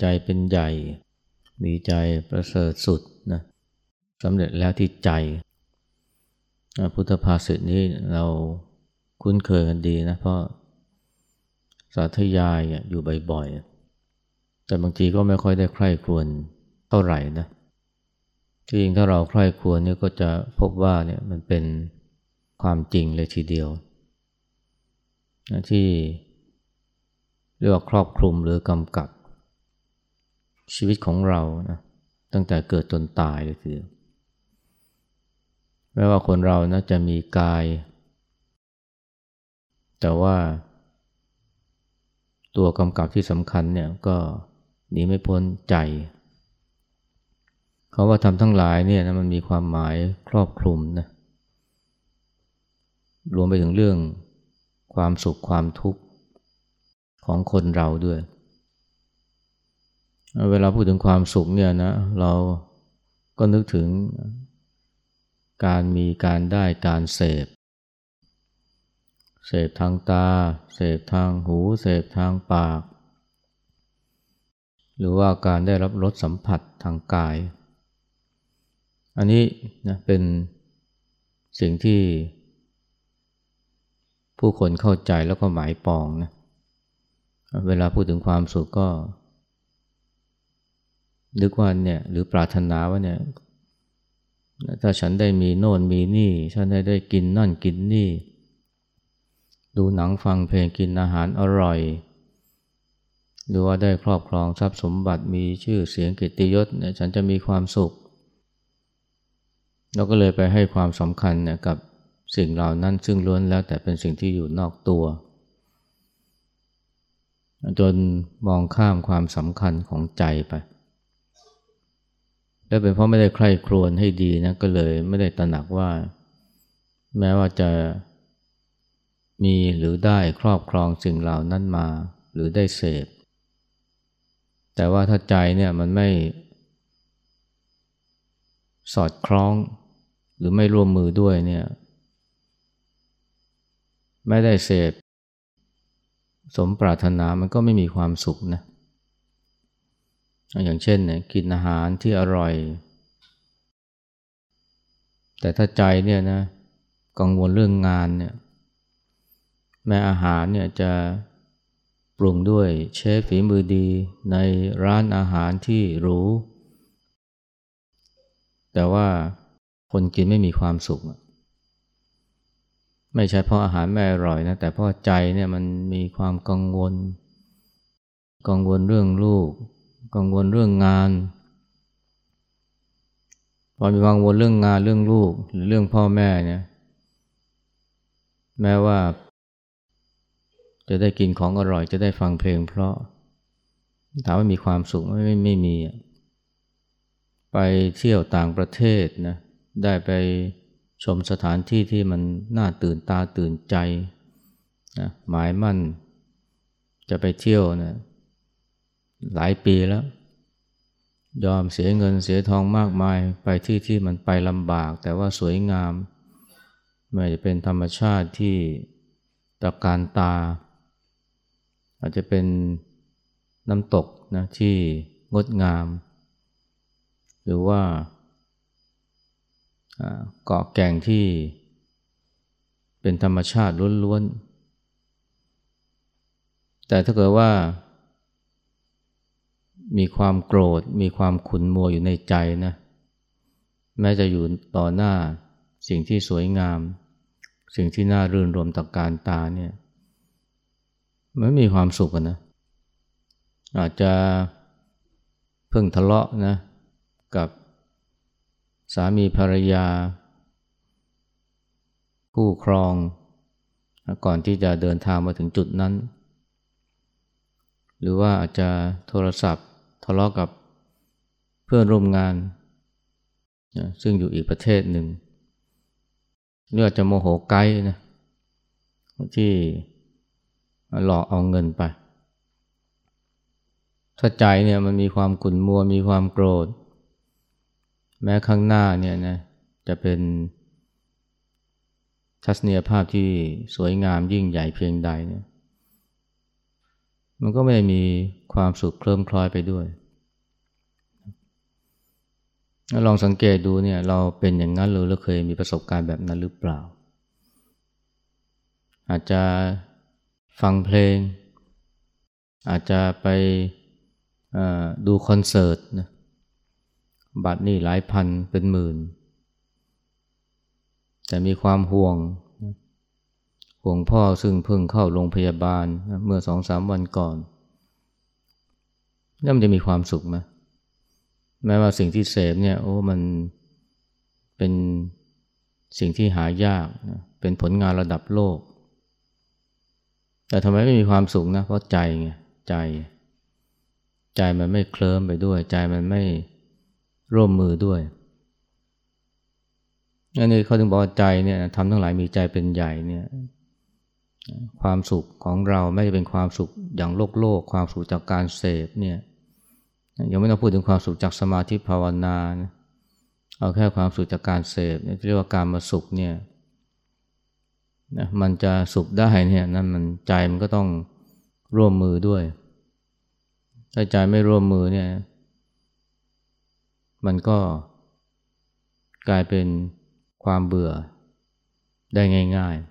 ใจเป็นใหญ่ มีใจประเสริฐสุดนะสำเร็จแล้วที่ใจ พุทธภาษิตนี้เราคุ้นเคยกันดีนะ เพราะสาธยายอยู่บ่อยๆ แต่บางทีก็ไม่ค่อยได้ใคร่ควรเท่าไหร่นะที่จริงถ้าเราใคร่ควรเนี่ยก็จะพบว่าเนี่ยมันเป็นความจริงเลยทีเดียว ที่เรียกว่าครอบคลุมหรือกำกับ ชีวิตของเรานะตั้งแต่เกิดจนตายเลยทีเดียวแม้ว่าคนเรานะจะมีกาย แต่ว่าตัวกำกับที่สำคัญเนี่ยก็หนีไม่พ้นใจเขาว่าทำทั้งหลายเนี่ยนะมันมีความหมายครอบคลุมนะรวมไปถึงเรื่องความสุขความทุกข์ของคนเราด้วย เวลาพูดถึงความสุขเนี่ยนะเราก็นึกถึงการมีการได้การเสพ เสพทางตา เสพทางหู เสพทางปาก หรือว่าการได้รับรสสัมผัสทางกาย อันนี้นะเป็นสิ่งที่ผู้คนเข้าใจแล้วก็หมายปองนะ เวลาพูดถึงความสุขก็ นึกว่าเนี่ยหรือปรารถนาว่าเนี่ยถ้าฉันได้มีโน่นมีนี่ ฉันได้ได้กินนั่นกินนี่ ดูหนังฟังเพลงกินอาหารอร่อย หรือว่าได้ครอบครองทรัพย์สมบัติมีชื่อเสียงกิตติยศเนี่ยฉันจะมีความสุข เราก็เลยไปให้ความสำคัญเนี่ยกับสิ่งเหล่านั้นซึ่งล้วนแล้วแต่เป็นสิ่งที่อยู่นอกตัว จนมองข้ามความสำคัญของใจไป และเป็นเพราะไม่ได้ใคร่ครวญให้ดีนะก็เลยไม่ได้ตระหนักว่า แม้ว่าจะมีหรือได้ครอบครองสิ่งเหล่านั้นมาหรือได้เสพ แต่ว่าถ้าใจเนี่ยมันไม่ สอดคล้อง หรือไม่ร่วมมือด้วยเนี่ยไม่ได้เสพ สมปรารถนามันก็ไม่มีความสุขนะ อย่างเช่นเนี่ยกินอาหารที่อร่อย แต่ถ้าใจเนี่ยนะกังวลเรื่องงานเนี่ยแม้อาหารเนี่ยจะปรุงด้วยเชฟฝีมือดีในร้านอาหารที่หรูแต่ว่าคนกินไม่มีความสุข ไม่ใช่เพราะอาหารไม่อร่อยนะแต่เพราะใจเนี่ยมันมีความกังวล กังวลเรื่องลูก กังวลเรื่องงาน พอมีกังวลเรื่องงานเรื่องลูกหรือเรื่องพ่อแม่เนี่ย แม้ว่า จะได้กินของอร่อยจะได้ฟังเพลง เพราะถามว่ามีความสุขไม่ไม่ไม่มี ไปเที่ยวต่างประเทศนะได้ไปชมสถานที่ที่มันน่าตื่นตาตื่นใจนะหมายมั่นจะไปเที่ยวนะ หลายปีแล้ว ยอมเสียเงินเสียทองมากมายไปที่ที่มันไปลำบาก แต่ว่าสวยงาม ไม่จะเป็นธรรมชาติที่ตะการตา อาจจะเป็นน้ำตกนะที่งดงาม หรือว่าเกาะแก่งที่เป็นธรรมชาติล้วนๆแต่ถ้าเกิดว่า มีความโกรธ มีความขุนมัวอยู่ในใจนะ แม้จะอยู่ต่อหน้าสิ่งที่สวยงาม สิ่งที่น่ารื่นรมต่อการตาเนี่ยไม่มีความสุขนะ อาจจะเพิ่งทะเลาะนะกับสามีภรรยา คู่ครอง ก่อนที่จะเดินทางมาถึงจุดนั้น หรือว่าอาจจะโทรศัพท์ ทะเลาะกับเพื่อนร่วมงานซึ่งอยู่อีกประเทศหนึ่งหรืออาจจะโมโหไกด์นะที่หลอกเอาเงินไป ถ้าใจเนี่ยมันมีความขุ่นมัวมีความโกรธ แม้ข้างหน้าเนี่ยนะจะเป็นทัศนียภาพที่สวยงามยิ่งใหญ่เพียงใดเนี่ยมันก็ไม่ได้มี ความสุขเคลิ้มคล้อยไปด้วยลองสังเกตดูเนี่ยเราเป็นอย่างนั้นหรือเราเคยมีประสบการณ์แบบนั้นหรือเปล่า อาจจะฟังเพลง อาจจะไปดูคอนเสิร์ตนะบัตรนี่หลายพันเป็นหมื่น แต่มีความห่วง ห่วงพ่อซึ่งเพิ่งเข้าโรงพยาบาลเมื่อสองสามวันก่อน นี่มันจะมีความสุขไหมแม้ว่าสิ่งที่เสพเนี่ยโอ้มันเป็นสิ่งที่หายากนะเป็นผลงานระดับโลก แต่ทำไมไม่มีความสุขนะเพราะใจไงใจ ใจมันไม่เคลิ้มไปด้วย ใจมันไม่ร่วมมือด้วยอันนี้เขาถึงบอกใจเนี่ยทำทั้งหลายมีใจเป็นใหญ่เนี่ยความสุขของเราไม่ได้เป็นความสุขอย่างโลกโลก ความสุขจากการเสพเนี่ย ยังไม่ต้องพูดถึงความสุขจากสมาธิภาวนานะเอาแค่ความสุขจากการเสพเรียกว่าการมาสุขเนี่ยนะมันจะสุขได้เนี่ยนั่นมันใจมันก็ต้องร่วมมือด้วย ถ้าใจไม่ร่วมมือเนี่ย มันก็กลายเป็นความเบื่อได้ง่าย ๆ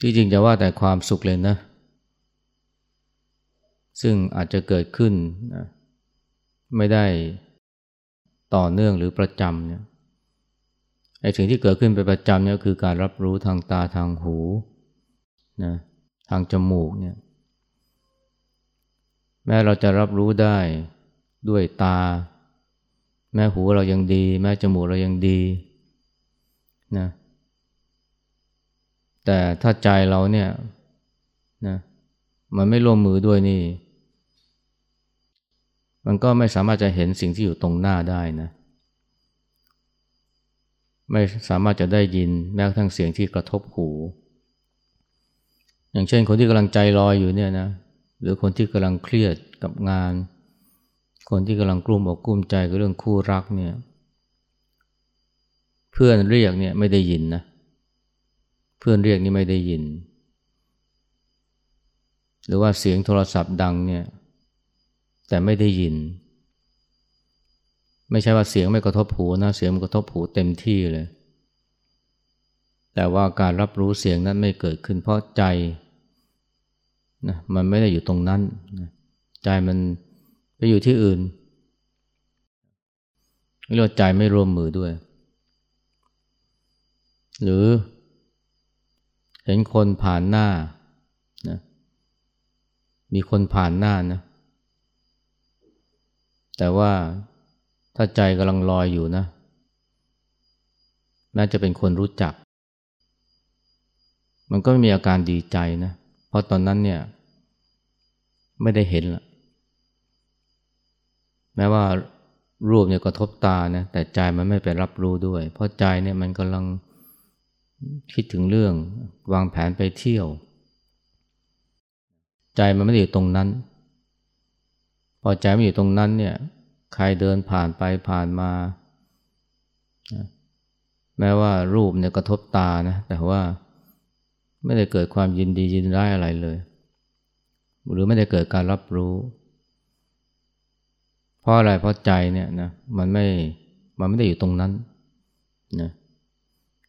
ที่จริงจะว่าแต่ความสุขเลยนะ ซึ่งอาจจะเกิดขึ้นนะไม่ได้ต่อเนื่องหรือประจำเนี่ยไอ้สิ่งที่เกิดขึ้นเป็นประจำเนี่ยคือการรับรู้ทางตาทางหูนะทางจมูกเนี่ยแม้เราจะรับรู้ได้ด้วยตา แม้หูเรายังดี แม้จมูกเรายังดีนะแต่ถ้าใจเราเนี่ยนะมันไม่ร่วมมือด้วยนี่ มันก็ไม่สามารถจะเห็นสิ่งที่อยู่ตรงหน้าได้นะ ไม่สามารถจะได้ยินแม้กระทั่งเสียงที่กระทบหู อย่างเช่นคนที่กำลังใจลอยอยู่เนี่ยนะ หรือคนที่กำลังเครียดกับงาน คนที่กำลังกลุ้มอกกลุ้มใจกับเรื่องคู่รักเนี่ย เพื่อนเรียกเนี่ยไม่ได้ยินนะ เพื่อนเรียกนี่ไม่ได้ยิน หรือว่าเสียงโทรศัพท์ดังเนี่ย แต่ไม่ได้ยิน ไม่ใช่ว่าเสียงไม่กระทบหูนะ เสียงมันกระทบหูเต็มที่เลย แต่ว่าการรับรู้เสียงนั้นไม่เกิดขึ้นเพราะใจนะมันไม่ได้อยู่ตรงนั้นนะใจมันไปอยู่ที่อื่นเรียกใจไม่รวมมือด้วย หรือเห็นคนผ่านหน้านะมีคนผ่านหน้านะ แต่ว่าถ้าใจกำลังลอยอยู่นะแม้จะเป็นคนรู้จัก มันก็ไม่มีอาการดีใจนะ เพราะตอนนั้นเนี่ย ไม่ได้เห็นละแม้ว่ารูปเนี่ยกระทบตานะแต่ใจมันไม่ไปรับรู้ด้วย เพราะใจเนี่ยมันกำลังคิดถึงเรื่อง วางแผนไปเที่ยว ใจมันไม่ได้อยู่ตรงนั้น พอใจไม่อยู่ตรงนั้นเนี่ย ใครเดินผ่านไปผ่านมา แม้ว่ารูปเนี่ยกระทบตานะ แต่ว่าไม่ได้เกิดความยินดียินร้ายอะไรเลย หรือไม่ได้เกิดการรับรู้ เพราะอะไรเพราะใจเนี่ยนะมันไม่มันไม่ได้อยู่ตรงนั้นนะ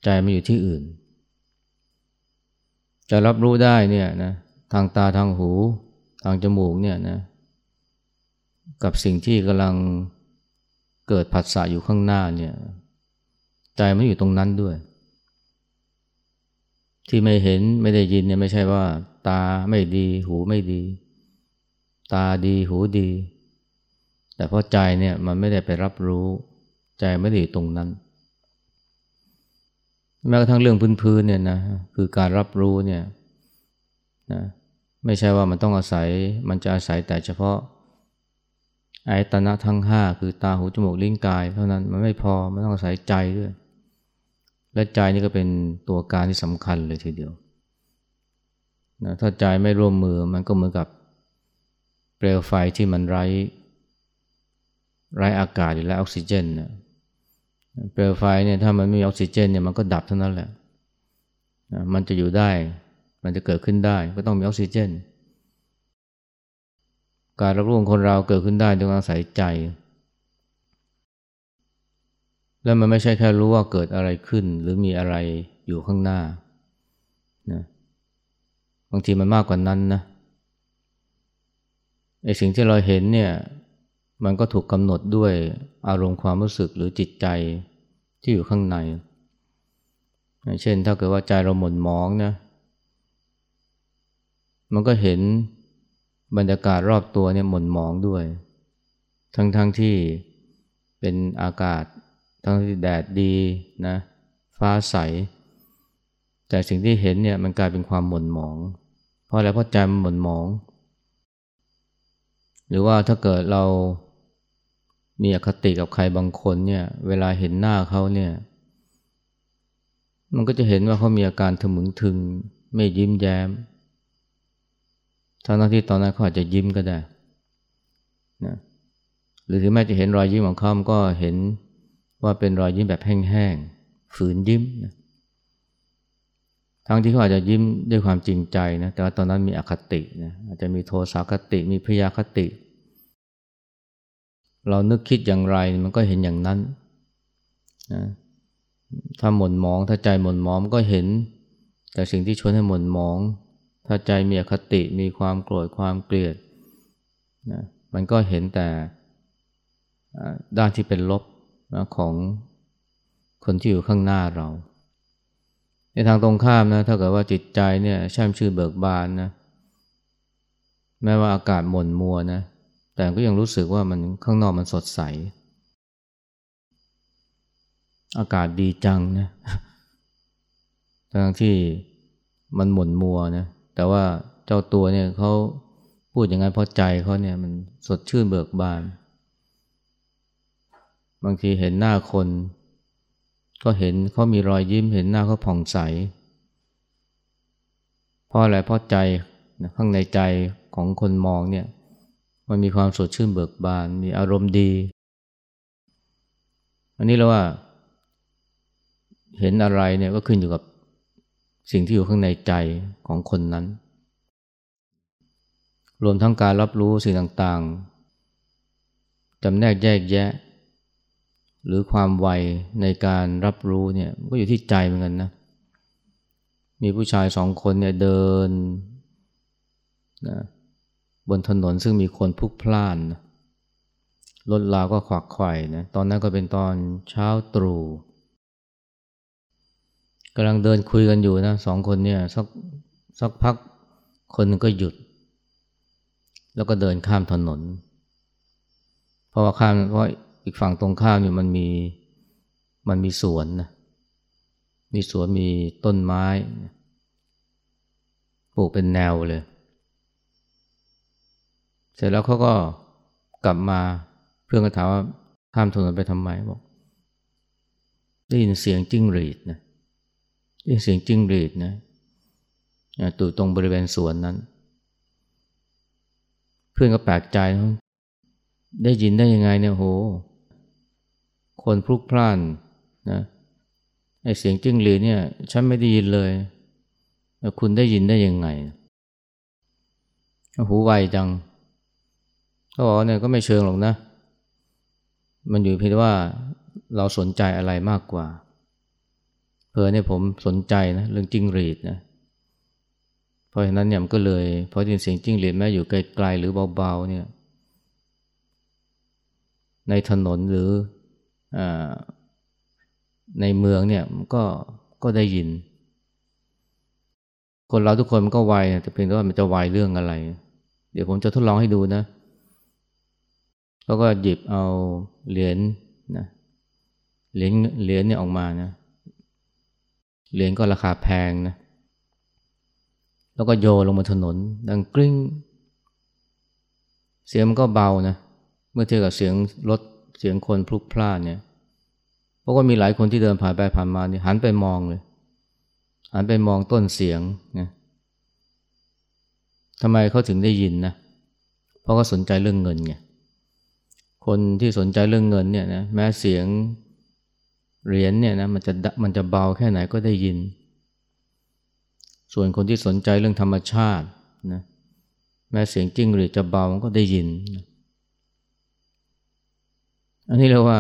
ใจมันอยู่ที่อื่น จะรับรู้ได้เนี่ยนะทางตาทางหู ทางจมูกเนี่ยนะ กับสิ่งที่กำลังเกิดผัสสะอยู่ข้างหน้าเนี่ยใจมันอยู่ตรงนั้นด้วย ที่ไม่เห็นไม่ได้ยินเนี่ยไม่ใช่ว่า ตาไม่ดีหูไม่ดี ตาดีหูดี แต่เพราะใจเนี่ยมันไม่ได้ไปรับรู้ ใจไม่ได้อยู่ตรงนั้น แม้กระทั่งเรื่องพื้นๆเนี่ยนะคือการรับรู้เนี่ยนะไม่ใช่ว่ามันต้องอาศัยมันจะอาศัยแต่เฉพาะ อายตนะทั้งห้าคือตาหูจมูกลิ้นกาย เท่านั้นมันไม่พอมันต้องอาศัยใจด้วย และใจนี่ก็เป็นตัวการที่สำคัญเลยทีเดียวนะถ้าใจไม่ร่วมมือมันก็เหมือนกับเปลวไฟที่มันไร้ไร้อากาศหรือไร้ออกซิเจนนะเปลวไฟเนี่ยถ้ามันไม่มีออกซิเจนเนี่ยมันก็ดับเท่านั้นแหละ มันจะอยู่ได้ มันจะเกิดขึ้นได้ ก็ต้องมีออกซิเจน การรับรู้ของคนเราเกิดขึ้นได้ด้วยอาศัยใจ แล้วมันไม่ใช่แค่รู้ว่าเกิดอะไรขึ้น หรือมีอะไรอยู่ข้างหน้านะบางทีมันมากกว่านั้นนะไอสิ่งที่เราเห็นเนี่ยมันก็ถูกกำหนดด้วยอารมณ์ความรู้สึกหรือจิตใจที่อยู่ข้างใน เช่นถ้าเกิดว่าใจเราหม่นหมองนะ มันก็เห็น บรรยากาศรอบตัวเนี่ยหม่นหมองด้วย ทั้งๆทที่เป็นอากาศ ทั้งที่แดดดีนะ ฟ้าใส แต่สิ่งที่เห็นเนี่ยมันกลายเป็นความหม่นหมอง เพราะอะไรเพราะใจมันหม่นหมอง หรือว่าถ้าเกิดเรามีอคติกับใครบางคนเนี่ย เวลาเห็นหน้าเขาเนี่ย มันก็จะเห็นว่าเขามีอาการถมึงถึง ไม่ยิ้มแย้ม ทั้งที่ตอนนั้นเขาอาจจะยิ้มก็ได้นะหรือถึงแม้จะเห็นรอยยิ้มของเขาก็เห็นว่าเป็นรอยยิ้มแบบแห้งๆ ฝืนยิ้มนะทั้งที่เขาอาจจะยิ้มด้วยความจริงใจนะ แต่ว่าตอนนั้นมีอคตินะ อาจจะมีโทสะคติ มีพยาคติ เรานึกคิดอย่างไรมันก็เห็นอย่างนั้นนะถ้าหม่นมอง ถ้าใจหม่นมองก็เห็น แต่สิ่งที่ชวนให้หม่นมอง ถ้าใจมีอคติมีความโกรธความเกลียดนะมันก็เห็นแต่ด้านที่เป็นลบนะของคนที่อยู่ข้างหน้าเรา ในทางตรงข้ามนะถ้าเกิดว่าจิตใจเนี่ยแช่มชื่นเบิกบานนะแม้ว่าอากาศหม่นมัวนะแต่ก็ยังรู้สึกว่ามันข้างนอกมันสดใส อากาศดีจังนะทั้งที่มันหม่นมัวนะ แต่ว่าเจ้าตัวเนี่ยเขาพูดอย่างนั้นเพราะใจเขาเนี่ยมันสดชื่นเบิกบาน บางทีเห็นหน้าคน ก็เห็นเขามีรอยยิ้มเห็นหน้าเขาผ่องใส เพราะอะไรเพราะใจข้างในใจของคนมองเนี่ยมันมีความสดชื่นเบิกบาน มีอารมณ์ดี อันนี้เราว่า เห็นอะไรเนี่ยก็ขึ้นอยู่กับ สิ่งที่อยู่ข้างในใจของคนนั้น รวมทั้งการรับรู้สิ่งต่างๆจำแนกแยกแยะ หรือความไวในการรับรู้เนี่ยก็อยู่ที่ใจเหมือนกันนะ มีผู้ชายสองคนเนี่ยเดินนะบนถนนซึ่งมีคนพลุกพล่านนะรถลาก็ขวักไขว่นะ ตอนนั้นก็เป็นตอนเช้าตรู่ กำลังเดินคุยกันอยู่นะสองคนเนี่ยสักสักพักคนนึงก็หยุด แล้วก็เดินข้ามถนน เพราะว่าข้ามเพราะอีกฝั่งตรงข้ามเนี่ยมันมีมันมีสวนนะมีสวนมีต้นไม้ปลูกเป็นแนวเลย เสร็จแล้วเขาก็กลับมาเพื่อนก็ถามว่าข้ามถนนไปทำไมบอกได้ยินเสียงจิ้งหรีดนะ ได้เสียงจิ้งหรีดนะตู่ตรงบริเวณสวนนั้น เพื่อนก็แปลกใจได้ยินได้ยังไงเนี่ยโห คนพลุกพล่านนะไอเสียงจิ้งหรีดเนี่ย ฉันไม่ได้ยินเลยแล้วคุณได้ยินได้ยังไงหูไวจังเขาบอกเนี่ยก็ไม่เชิงหรอกนะ มันอยู่เพียงว่าเราสนใจอะไรมากกว่า เพอเนี่ยผมสนใจนะเรื่องจิ้งหรีดนะเพราะฉะนั้นเนี่ยมันก็เลยพอได้ยินเสียงจิ้งหรีดแม้อยู่ไกลๆหรือเบาๆเนี่ยในถนนหรืออในเมืองเนี่ยมันก็ก็ได้ยิน คนเราทุกคนมันก็ไวแต่เพียงแต่ว่ามันจะไวเรื่องอะไร เดี๋ยวผมจะทดลองให้ดูนะเขาก็หยิบเอาเหรียญนะเหรียญเหรียญเนี่ยออกมานะ เหรียญก็ราคาแพงนะ แล้วก็โยลงบนถนน ดังกริ้ง เสียงมันก็เบานะ เมื่อเทียบกับเสียงรถเสียงคนพลุกพล่านเนี่ย เพราะว่ามีหลายคนที่เดินผ่านไปผ่านมาเนี่ยหันไปมองเลย หันไปมองต้นเสียงนะทำไมเขาถึงได้ยินนะ เพราะเขาสนใจเรื่องเงินไง คนที่สนใจเรื่องเงินเนี่ยนะ แม้เสียง เหรียญเนี่ยนะมันจะมันจะเบาแค่ไหนก็ได้ยิน ส่วนคนที่สนใจเรื่องธรรมชาตินะแม้เสียงจิ้งหรีดจะเบามันก็ได้ยิน อันนี้เรียกว่า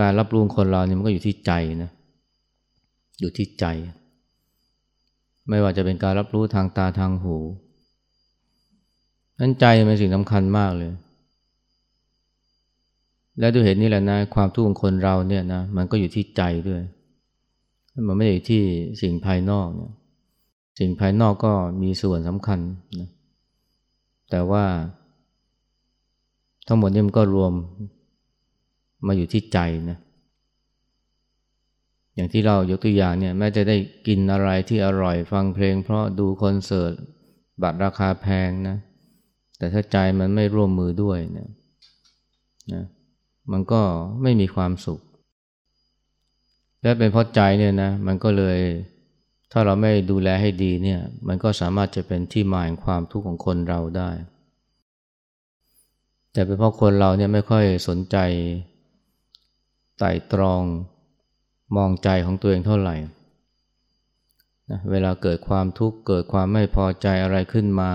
การรับรู้คนเราเนี่ยมันก็อยู่ที่ใจนะอยู่ที่ใจ ไม่ว่าจะเป็นการรับรู้ทางตาทางหูนั้นใจเป็นสิ่งสำคัญมากเลย และด้วยเหตุนี้แหละนะความทุกข์ของคนเราเนี่ยนะมันก็อยู่ที่ใจด้วย มันไม่ได้อยู่ที่สิ่งภายนอกเนี่ยสิ่งภายนอกก็มีส่วนสำคัญนะแต่ว่า ทั้งหมดนี้มันก็รวมมาอยู่ที่ใจนะอย่างที่เรายกตัวอย่างเนี่ยแม้จะได้กินอะไรที่อร่อยฟังเพลง เพราะดูคอนเสิร์ตบัตรราคาแพงนะ แต่ถ้าใจมันไม่ร่วมมือด้วยเนี่ยนะ มันก็ไม่มีความสุข และเป็นเพราะใจเนี่ยนะมันก็เลยถ้าเราไม่ดูแลให้ดีเนี่ย มันก็สามารถจะเป็นที่มาแห่งความทุกข์ของคนเราได้ แต่เป็นเพราะคนเราเนี่ยไม่ค่อยสนใจไต่ตรองมองใจของตัวเองเท่าไหร่นะเวลาเกิดความทุกข์เกิดความไม่พอใจอะไรขึ้นมา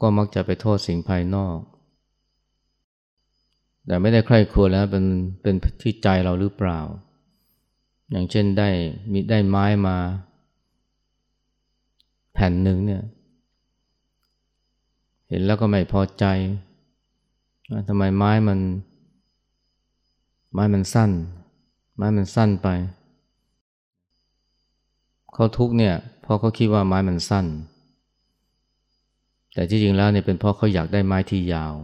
ก็มักจะไปโทษสิ่งภายนอก แต่ไม่ได้ใคร่ครวญแล้วเป็นเป็นที่ใจเราหรือเปล่า อย่างเช่นได้มีได้ไม้มา แผ่นหนึ่งเนี่ย เห็นแล้วก็ไม่พอใจทำไมไม้มัน ไม้มันสั้น ไม้มันสั้นไป เขาทุกเนี่ยเพราะเขาคิดว่าไม้มันสั้น แต่ที่จริงแล้วเนี่ยเป็นเพราะเขาอยากได้ไม้ที่ยาว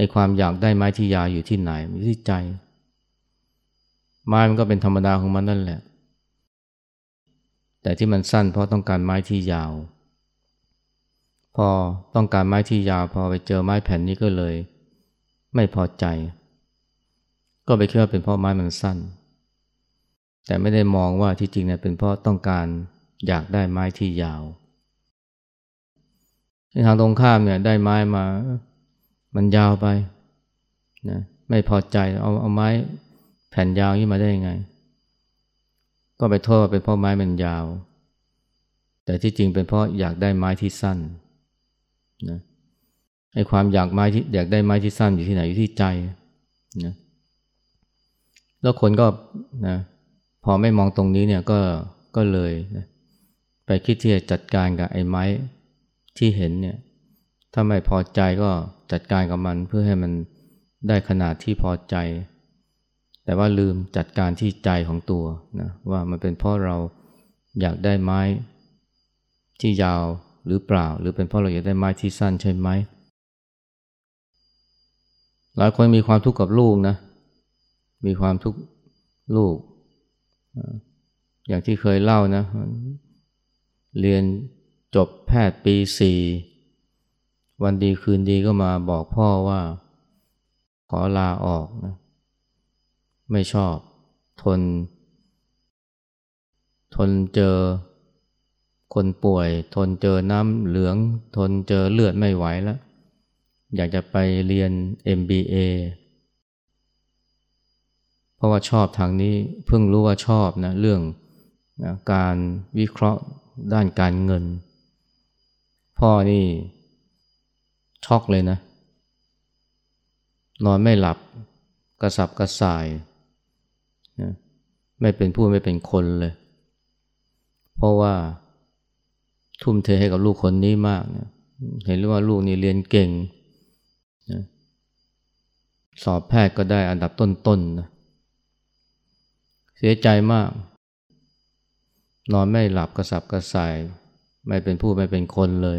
ไอ้ความอยากได้ไม้ที่ยาวอยู่ที่ไหนอยู่ที่ใจ ไม้มันก็เป็นธรรมดาของมันนั่นแหละ แต่ที่มันสั้นเพราะต้องการไม้ที่ยาว พอต้องการไม้ที่ยาว พอไปเจอไม้แผ่นนี้ก็เลย ไม่พอใจ ก็ไปคิดว่าเป็นเพราะไม้มันสั้น แต่ไม่ได้มองว่าที่จริงเนี่ยเป็นเพราะต้องการอยากได้ไม้ที่ยาวในทางตรงข้ามเนี่ยได้ไม้มา มันยาวไปนะไม่พอใจเอาเอาไม้แผ่นยาวนี้มาได้ยังไง ก็ไปโทษว่าเป็นเพราะไม้มันยาว แต่ที่จริงเป็นเพราะอยากได้ไม้ที่สั้นนะไอ้ความอยากไม้ที่อยากได้ไม้ที่สั้นอยู่ที่ไหนอยู่ที่ใจนะแล้วคนก็นะพอไม่มองตรงนี้เนี่ยก็ก็เลยนะไปคิดที่จะจัดการกับไอ้ไม้ที่เห็นเนี่ย ถ้าไม่พอใจก็จัดการกับมันเพื่อให้มันได้ขนาดที่พอใจ แต่ว่าลืมจัดการที่ใจของตัวนะว่ามันเป็นเพราะเราอยากได้ไม้ที่ยาวหรือเปล่า หรือเป็นเพราะเราอยากได้ไม้ที่สั้นใช่ไหมหลายคนมีความทุกข์กับลูกนะ มีความทุกข์ลูก อย่างที่เคยเล่านะ เรียนจบแพทย์ปีสี่ วันดีคืนดีก็มาบอกพ่อว่า ขอลาออกนะ ไม่ชอบทน ทนเจอ คนป่วย ทนเจอน้ำเหลือง ทนเจอเลือดไม่ไหวแล้ว อยากจะไปเรียน MBA เพราะว่าชอบทางนี้เพิ่งรู้ว่าชอบนะเรื่องนะการวิเคราะห์ด้านการเงิน พ่อนี่ ช็อกเลยนะ นอนไม่หลับกระสับกระส่ายนะไม่เป็นผู้ไม่เป็นคนเลย เพราะว่าทุ่มเทให้กับลูกคนนี้มากนะเห็นว่าลูกนี่เรียนเก่งนะสอบแพทย์ก็ได้อันดับต้นๆนนะเสียใจมาก นอนไม่หลับกระสับกระส่าย ไม่เป็นผู้ไม่เป็นคนเลย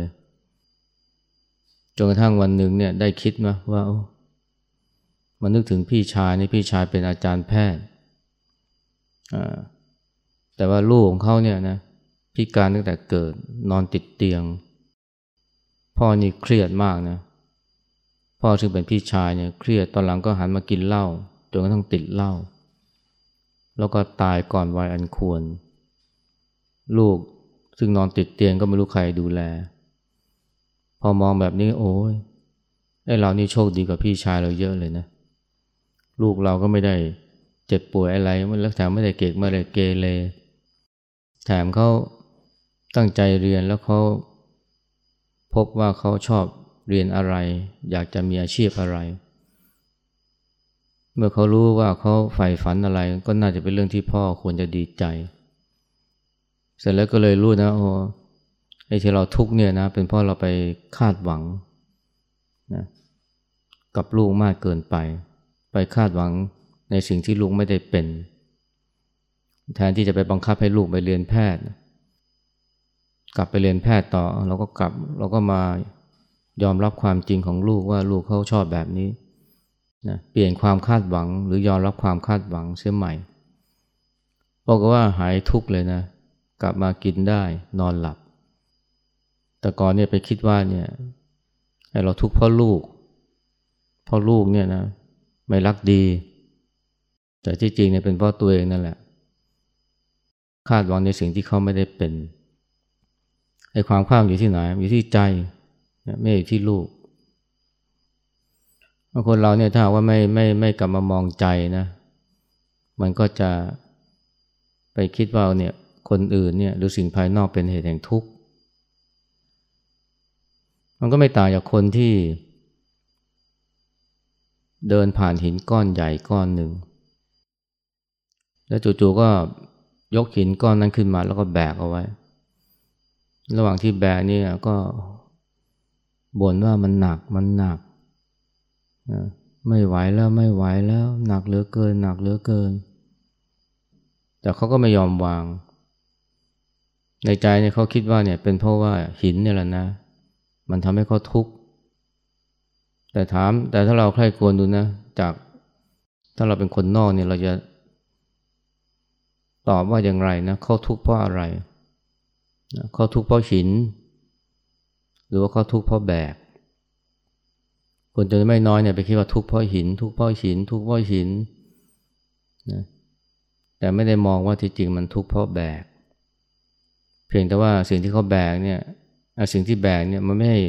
จนกระทั่งวันหนึ่งเนี่ยได้คิดมาว่ามันนึกถึงพี่ชายนี่พี่ชายเป็นอาจารย์แพทย์แต่ว่าลูกของเขาเนี่ยนะพิการตั้งแต่เกิดนอนติดเตียง พ่อนี่เครียดมากนะพ่อซึ่งเป็นพี่ชายเนี่ยเครียดตอนหลังก็หันมากินเหล้าจนกระทั่งติดเหล้าแล้วก็ตายก่อนวัยอันควร ลูกซึ่งนอนติดเตียงก็ไม่รู้ใครดูแล พอมองแบบนี้โอ้ยไอ้เรานี่โชคดีกว่าพี่ชายเราเยอะเลยนะ ลูกเราก็ไม่ได้เจ็บป่วยอะไรมันแล้วแถมไม่ได้เกกไม่ได้เกเรแถมเขาตั้งใจเรียนแล้วเขาพบว่าเขาชอบเรียนอะไร อยากจะมีอาชีพอะไร เมื่อเขารู้ว่าเขาใฝ่ฝันอะไรก็น่าจะเป็นเรื่องที่พ่อควรจะดีใจ เสร็จแล้วก็เลยรู้นะโอ้ ไอ้ที่เราทุกเนี่ยนะเป็นเพราะเราไปคาดหวังนะกับลูกมากเกินไป ไปคาดหวังในสิ่งที่ลูกไม่ได้เป็น แทนที่จะไปบังคับให้ลูกไปเรียนแพทย์ กลับไปเรียนแพทย์ต่อเราก็กลับเราก็มายอมรับความจริงของลูกว่าลูกเขาชอบแบบนี้นะเปลี่ยนความคาดหวังหรือยอมรับความคาดหวังเสียใหม่บอกว่าหายทุกข์เลยนะ กลับมากินได้นอนหลับ แต่ก่อนเนี่ยไปคิดว่าเนี่ยเราทุกข์เพราะลูก เพราะลูกเนี่ยนะไม่รักดี แต่ที่จริงเนี่ยเป็นเพราะตัวเองนั่นแหละ คาดหวังในสิ่งที่เขาไม่ได้เป็นไอ้ความคาดอยู่ที่ไหน อยู่ที่ใจไม่อยู่ที่ลูกบางคนเราเนี่ยถ้าว่าไม่ไม่ไม่กลับมามองใจนะ มันก็จะไปคิดว่าเนี่ยคนอื่นเนี่ยหรือสิ่งภายนอกเป็นเหตุแห่งทุกข์ มันก็ไม่ต่างจากคนที่ เดินผ่านหินก้อนใหญ่ก้อนหนึ่ง แล้วจู่ๆก็ยกหินก้อนนั้นขึ้นมาแล้วก็แบกเอาไว้ ระหว่างที่แบกนี่ก็บ่นว่ามันหนักมันหนักนะไม่ไหวแล้วไม่ไหวแล้วหนักเหลือเกิน หนักเหลือเกิน แต่เขาก็ไม่ยอมวาง ในใจเนี่ยเขาคิดว่าเนี่ยเป็นเพราะว่าหินเนี่ยแหละนะ มันทำให้เขาทุกข์แต่ถามแต่ถ้าเราใคร่ควรดูนะ จากถ้าเราเป็นคนนอกเนี่ยเราจะตอบว่าอย่างไรนะเขาทุกข์เพราะอะไรเขาทุกข์เพราะหิน หรือว่าเขาทุกข์เพราะแบกคนจนไม่น้อยเนี่ยไปคิดว่าทุกข์เพราะหิน ทุกข์เพราะหิน ทุกข์เพราะหินนะแต่ไม่ได้มองว่าที่จริงมันทุกข์เพราะแบก เพียงแต่ว่าสิ่งที่เขาแบกเนี่ย สิ่งที่แบกเนี่ยมันไม่ให้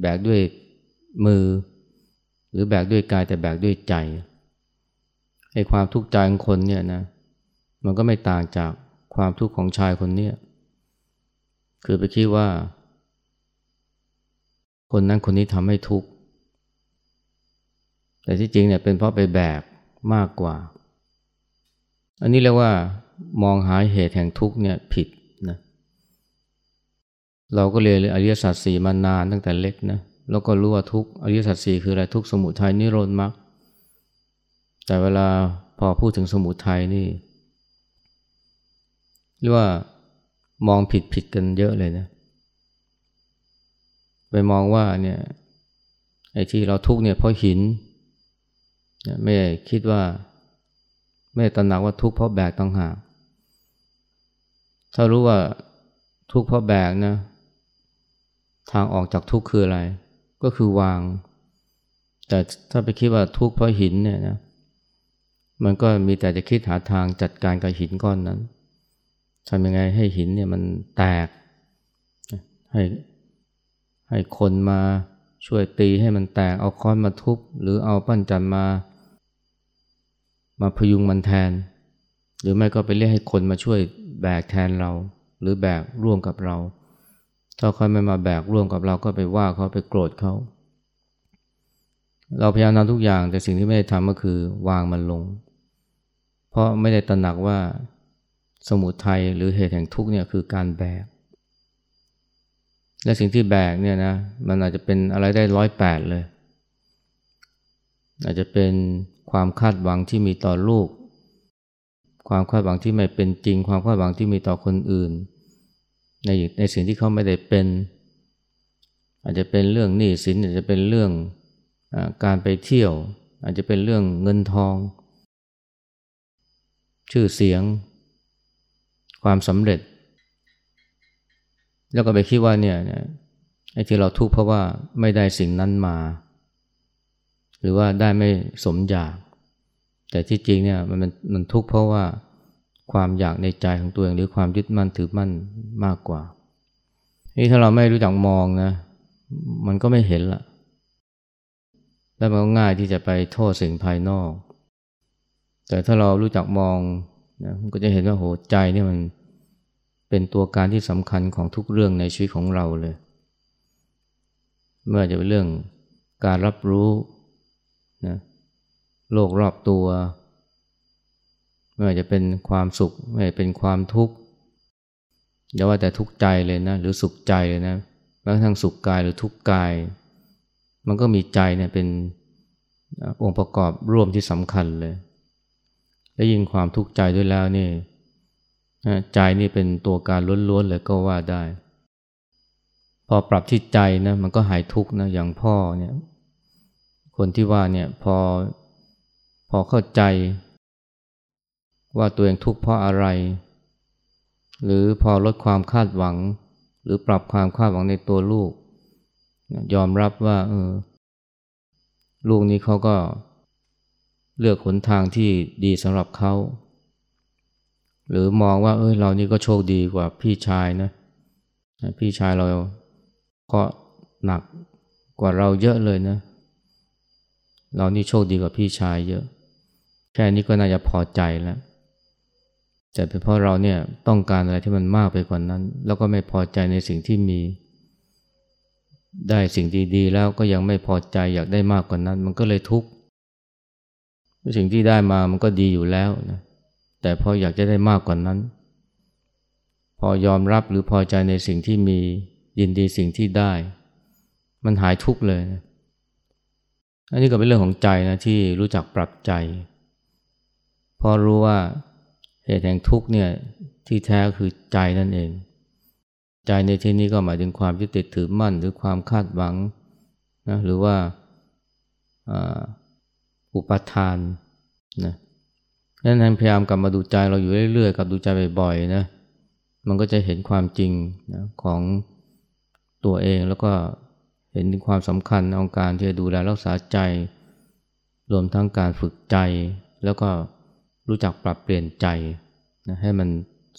แบกด้วยมือ หรือแบกด้วยกายแต่แบกด้วยใจไอ้ความทุกข์ใจของคนเนี่ยนะมันก็ไม่ต่างจากความทุกข์ของชายคนเนี้ยคือไปคิดว่า คนนั้นคนนี้ทำให้ทุกข์แต่ที่จริงเนี่ยเป็นเพราะไปแบกมากกว่า อันนี้เรียกว่ามองหาเหตุแห่งทุกข์เนี่ยผิด เราก็เรียนอริยสัจสี่มานานตั้งแต่เล็กนะแล้วก็รู้ว่าทุกอริยสัจสี่คืออะไรทุกสมุทัยนิโรธมรรคแต่เวลาพอพูดถึงสมุทัยนี่เรียกว่ามองผิดผิดกันเยอะเลยนะไปมองว่าเนี่ยไอ้ที่เราทุกเนี่ยเพราะหินไม่คิดว่าไม่ตระหนักว่าทุกเพราะแบกต่างหากถ้ารู้ว่าทุกเพราะแบกนะ ทางออกจากทุกข์คืออะไร ก็คือวาง แต่ถ้าไปคิดว่าทุกข์เพราะหินเนี่ยนะมันก็มีแต่จะคิดหาทางจัดการกับหินก้อนนั้นทำยังไงให้หินเนี่ยมันแตก ให้ให้คนมาช่วยตีให้มันแตกเอาค้อนมาทุบ หรือเอาปั้นจันมา มาพยุงมันแทน หรือไม่ก็ไปเรียกให้คนมาช่วยแบกแทนเรา หรือแบกร่วมกับเรา ถ้าเขาไม่มาแบกร่วมกับเราก็ไปว่าเขาไปโกรธเขา เราพยายามทำทุกอย่างแต่สิ่งที่ไม่ได้ทำก็คือวางมันลง เพราะไม่ได้ตระหนักว่าสมุทัยหรือเหตุแห่งทุกข์เนี่ยคือการแบก และสิ่งที่แบกเนี่ยนะมันอาจจะเป็นอะไรได้ร้อยแปดเลย อาจจะเป็นความคาดหวังที่มีต่อลูก ความคาดหวังที่ไม่เป็นจริง ความคาดหวังที่มีต่อคนอื่น ในในสิ่งที่เขาไม่ได้เป็น อาจจะเป็นเรื่องหนี้สินอาจจะเป็นเรื่องอการไปเที่ยว อาจจะเป็นเรื่องเงินทอง ชื่อเสียง ความสำเร็จ แล้วก็ไปคิดว่าเนี่ยไอ้ที่เราทุกข์เพราะว่าไม่ได้สิ่งนั้นมา หรือว่าได้ไม่สมอยาก แต่ที่จริงเนี่ยมันมันทุกข์เพราะว่า ความอยากในใจของตัวเองหรือความยึดมั่นถือมั่นมากกว่านี่ถ้าเราไม่รู้จักมองนะ มันก็ไม่เห็นละแล้วมันก็ง่ายที่จะไปโทษสิ่งภายนอก แต่ถ้าเรารู้จักมองนะก็จะเห็นว่าโหใจนี่มันเป็นตัวการที่สำคัญของทุกเรื่องในชีวิตของเราเลยไม่ว่าจะเป็นเรื่องการรับรู้นะโลกรอบตัว ไม่ว่าจะเป็นความสุขไม่ว่าเป็นความทุกข์อย่าว่าแต่ทุกข์ใจเลยนะ หรือสุขใจเลยนะแม้กระทั่งสุขกายหรือทุกข์กาย มันก็มีใจเนี่ยเป็นองค์ประกอบร่วมที่สำคัญเลย และยิ่งความทุกข์ใจด้วยแล้วนี่ใจนี่เป็นตัวการล้วนๆเลยก็ว่าได้ พอปรับที่ใจนะมันก็หายทุกข์นะอย่างพ่อเนี่ยคนที่ว่าเนี่ยพอพอเข้าใจ ว่าตัวเองทุกข์เพราะอะไร หรือพอลดความคาดหวัง หรือปรับความคาดหวังในตัวลูก ยอมรับว่าเออลูกนี้เขาก็เลือกหนทางที่ดีสำหรับเขา หรือมองว่าเออเรานี่ก็โชคดีกว่าพี่ชายนะ พี่ชายเราก็หนักกว่าเราเยอะเลยนะ เรานี่โชคดีกว่าพี่ชายเยอะ แค่นี้ก็น่าจะพอใจแล้ว แต่เป็นเพราะเราเนี่ยต้องการอะไรที่มันมากไปกว่านั้น แล้วก็ไม่พอใจในสิ่งที่มี ได้สิ่งดีๆ แล้วก็ยังไม่พอใจอยากได้มากกว่านั้น มันก็เลยทุกข์สิ่งที่ได้มามันก็ดีอยู่แล้วนะแต่พออยากจะได้มากกว่านั้น พอยอมรับหรือพอใจในสิ่งที่มียินดีสิ่งที่ได้ มันหายทุกข์เลยนะอันนี้ก็เป็นเรื่องของใจนะที่รู้จักปรับใจ พอรู้ว่า เหตุแห่งทุกข์เนี่ยที่แท้คือใจนั่นเอง ใจในที่นี้ก็หมายถึงความยึดติดถือมั่น หรือความคาดหวังนะหรือว่าอุปทานนะนั้นพยายามกลับมาดูใจเราอยู่เรื่อยๆกับดูใจบ่อยๆนะมันก็จะเห็นความจริงนะของตัวเองแล้วก็เห็นความสำคัญของการที่จะดูแลรักษาใจ รวมทั้งการฝึกใจแล้วก็ รู้จักปรับเปลี่ยนใจนะให้มัน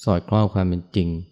สอดคล้องความเป็นจริง